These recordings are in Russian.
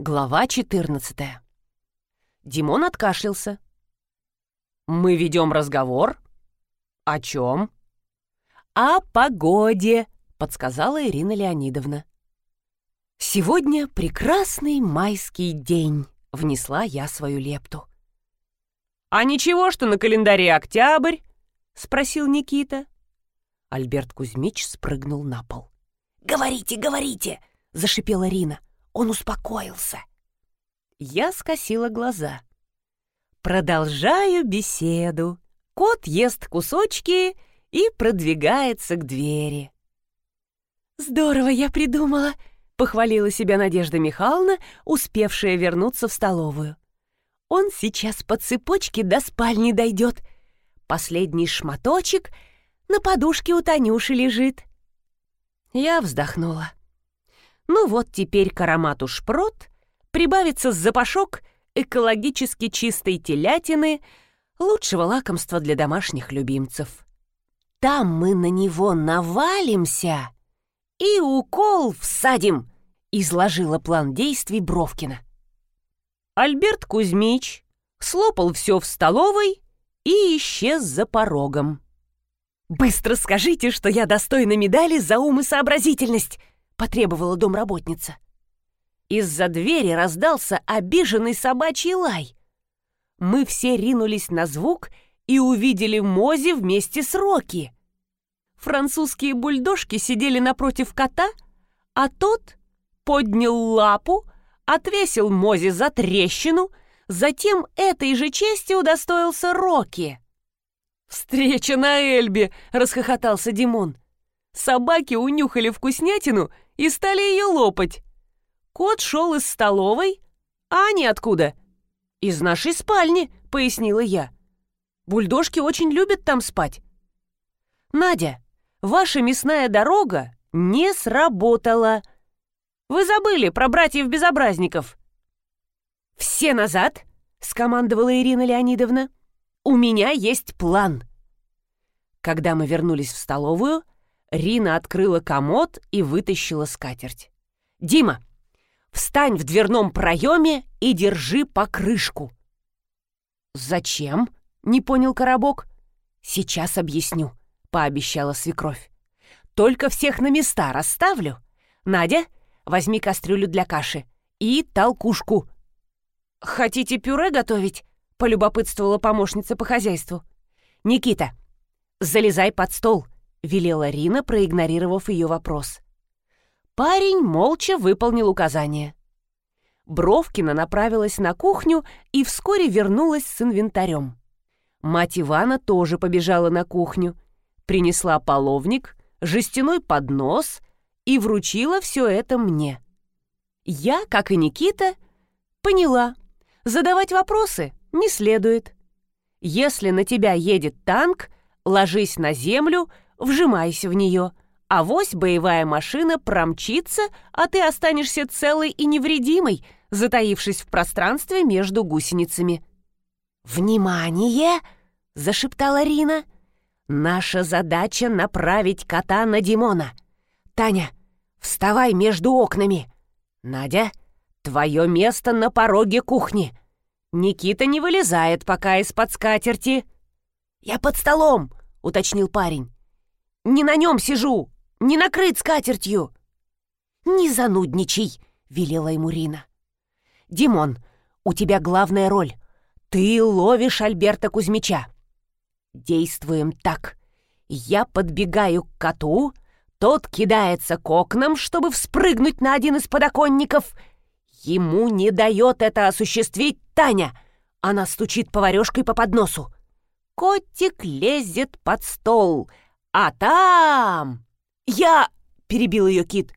Глава 14 Димон откашлялся. «Мы ведем разговор? О чем?» «О погоде», — подсказала Ирина Леонидовна. «Сегодня прекрасный майский день», — внесла я свою лепту. «А ничего, что на календаре октябрь?» — спросил Никита. Альберт Кузьмич спрыгнул на пол. «Говорите, говорите!» — зашипела Рина. Он успокоился. Я скосила глаза. Продолжаю беседу. Кот ест кусочки и продвигается к двери. «Здорово я придумала!» — похвалила себя Надежда Михайловна, успевшая вернуться в столовую. «Он сейчас по цепочке до спальни дойдет. Последний шматочек на подушке у Танюши лежит». Я вздохнула. Ну вот теперь к аромату шпрот прибавится запашок экологически чистой телятины, лучшего лакомства для домашних любимцев. Там мы на него навалимся и укол всадим, изложила план действий Бровкина. Альберт Кузьмич слопал все в столовой и исчез за порогом. «Быстро скажите, что я достойна медали за ум и сообразительность!» Потребовала домработница. Из-за двери раздался обиженный собачий лай. Мы все ринулись на звук и увидели Мози вместе с Рокки. Французские бульдожки сидели напротив кота, а тот поднял лапу, отвесил Мози за трещину, затем этой же чести удостоился Рокки. «Встреча на Эльбе!» — расхохотался Димон. Собаки унюхали вкуснятину и стали ее лопать. Кот шел из столовой, а они откуда? Из нашей спальни, пояснила я. Бульдожки очень любят там спать. Надя, ваша мясная дорога не сработала. Вы забыли про братьев-безобразников. Все назад, скомандовала Ирина Леонидовна. У меня есть план. Когда мы вернулись в столовую, Рина открыла комод и вытащила скатерть. «Дима, встань в дверном проеме и держи покрышку». «Зачем?» — не понял Коробок. «Сейчас объясню», — пообещала свекровь. «Только всех на места расставлю. Надя, возьми кастрюлю для каши и толкушку». «Хотите пюре готовить?» — полюбопытствовала помощница по хозяйству. «Никита, залезай под стол», —— велела Рина, проигнорировав ее вопрос. Парень молча выполнил указание. Бровкина направилась на кухню и вскоре вернулась с инвентарем. Мать Ивана тоже побежала на кухню, принесла половник, жестяной поднос и вручила все это мне. Я, как и Никита, поняла, задавать вопросы не следует. Если на тебя едет танк, ложись на землю, вжимайся в нее. а Авось боевая машина промчится, а ты останешься целой и невредимой, затаившись в пространстве между гусеницами. «Внимание!» — зашептала Рина. «Наша задача — направить кота на Димона. Таня, вставай между окнами. Надя, твое место на пороге кухни. Никита не вылезает пока из-под скатерти». «Я под столом!» — уточнил парень. Не на нем сижу! Не накрыт скатертью!» «Не занудничай!» — велела ему Рина. «Димон, у тебя главная роль. Ты ловишь Альберта Кузьмича. Действуем так. Я подбегаю к коту, тот кидается к окнам, чтобы вспрыгнуть на один из подоконников. Ему не дает это осуществить Таня. Она стучит поварешкой по подносу. Котик лезет под стол — а там... Я... Перебил ее Кит.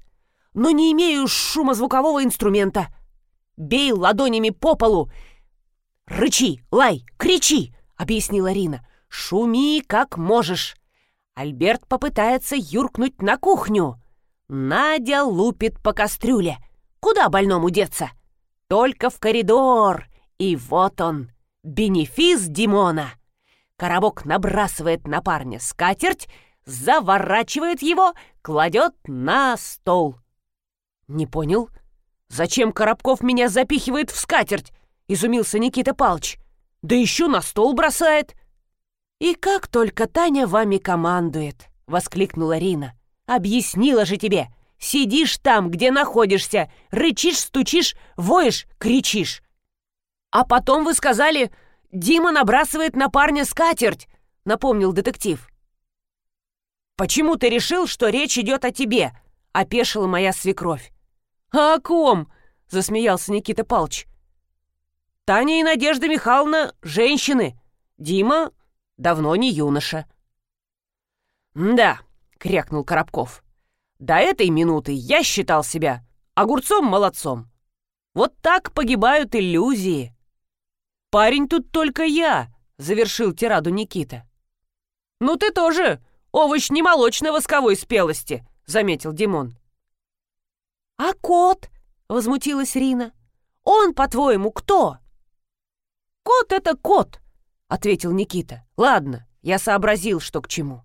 Но не имею шумозвукового инструмента. Бей ладонями по полу. Рычи, лай, кричи, объяснила Рина. Шуми как можешь. Альберт попытается юркнуть на кухню. Надя лупит по кастрюле. Куда больному деться? Только в коридор. И вот он, бенефис Димона. Коробок набрасывает на парня скатерть, заворачивает его, кладет на стол. «Не понял? «Зачем Коробков меня запихивает в скатерть?» — изумился Никита Палч. «Да еще на стол бросает!» «И как только Таня вами командует!» — воскликнула Рина. «Объяснила же тебе! Сидишь там, где находишься, рычишь, стучишь, воешь, кричишь!» «А потом вы сказали, Дима набрасывает на парня скатерть!» — напомнил детектив. «Почему ты решил, что речь идет о тебе?» — опешила моя свекровь. «А о ком?» — засмеялся Никита Палч. «Таня и Надежда Михайловна — женщины. Дима давно не юноша». «Да», — крякнул Коробков. «До этой минуты я считал себя огурцом-молодцом. Вот так погибают иллюзии». «Парень тут только я», — завершил тираду Никита. «Ну ты тоже овощ не молочно-восковой спелости», — заметил Димон. «А кот?» — возмутилась Рина. «Он, по-твоему, кто?» «Кот — это кот», — ответил Никита. «Ладно, я сообразил, что к чему».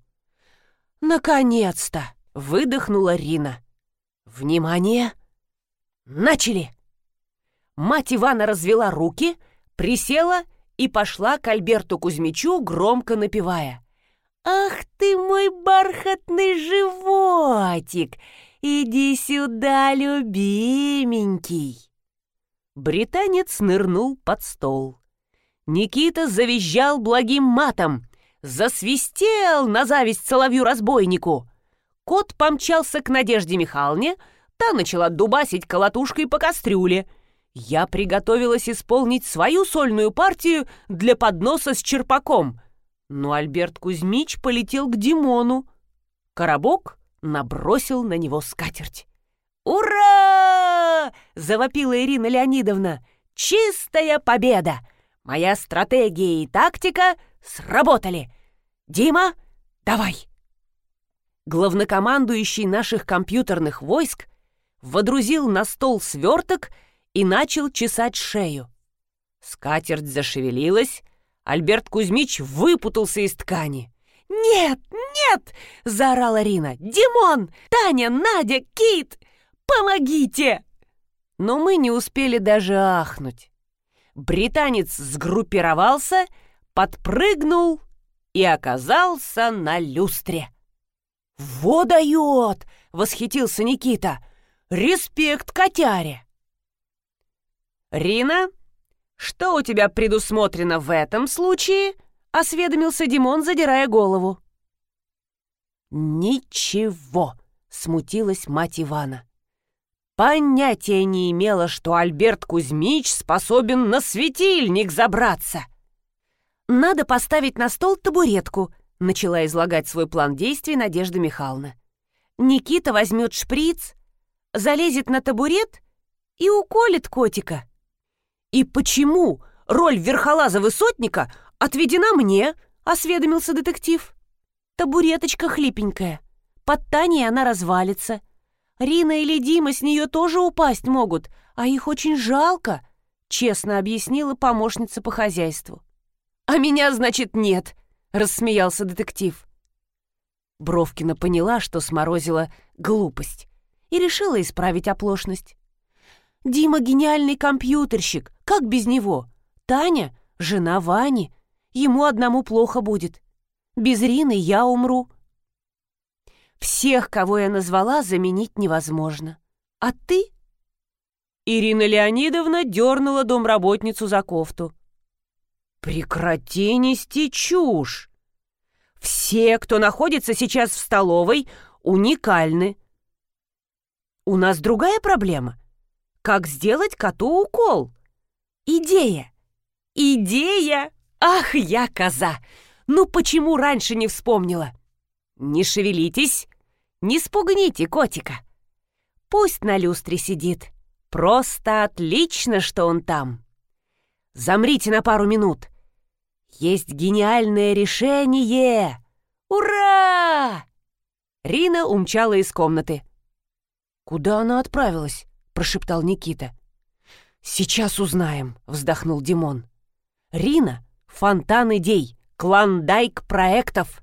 «Наконец-то!» — выдохнула Рина. «Внимание! Начали!» Мать Ивана развела руки, присела и пошла к Альберту Кузьмичу, громко напевая. «Ах ты мой бархатный животик! Иди сюда, любименький!» Британец нырнул под стол. Никита завизжал благим матом, засвистел на зависть соловью-разбойнику. Кот помчался к Надежде Михайловне, та начала дубасить колотушкой по кастрюле. Я приготовилась исполнить свою сольную партию для подноса с черпаком, но Альберт Кузьмич полетел к Димону. Коробок набросил на него скатерть. «Ура!» — завопила Ирина Леонидовна. «Чистая победа! Моя стратегия и тактика сработали! Дима, давай!» Главнокомандующий наших компьютерных войск водрузил на стол сверток и начал чесать шею. Скатерть зашевелилась, Альберт Кузьмич выпутался из ткани. «Нет, нет!» — заорала Рина. «Димон! Таня! Надя! Кит! Помогите!» Но мы не успели даже ахнуть. Британец сгруппировался, подпрыгнул и оказался на люстре. «Во дает!» — восхитился Никита. «Респект котяре!» «Рина, что у тебя предусмотрено в этом случае?» — осведомился Димон, задирая голову. «Ничего», — смутилась мать Ивана. Понятия не имела, что Альберт Кузьмич способен на светильник забраться. «Надо поставить на стол табуретку», — начала излагать свой план действий Надежда Михайловна. «Никита возьмет шприц, залезет на табурет и уколет котика». «И почему роль верхолаза-высотника отведена мне?» — осведомился детектив. «Табуреточка хлипенькая. Под Таней она развалится. Рина или Дима с нее тоже упасть могут, а их очень жалко», — честно объяснила помощница по хозяйству. «А меня, значит, нет», — рассмеялся детектив. Бровкина поняла, что сморозила глупость, и решила исправить оплошность. «Дима гениальный компьютерщик, как без него? Таня — жена Вани, ему одному плохо будет. Без Рины я умру. Всех, кого я назвала, заменить невозможно. А ты?» Ирина Леонидовна дернула домработницу за кофту. «Прекрати нести чушь! Все, кто находится сейчас в столовой, уникальны. У нас другая проблема. Как сделать коту укол? Идея! Идея! Ах, я коза! Ну почему раньше не вспомнила? Не шевелитесь, не спугните котика. Пусть на люстре сидит. Просто отлично, что он там. Замрите на пару минут. Есть гениальное решение! Ура! Рина умчала из комнаты. «Куда она отправилась?» — прошептал Никита. «Сейчас узнаем», — вздохнул Димон. «Рина — фонтан идей, клондайк проектов.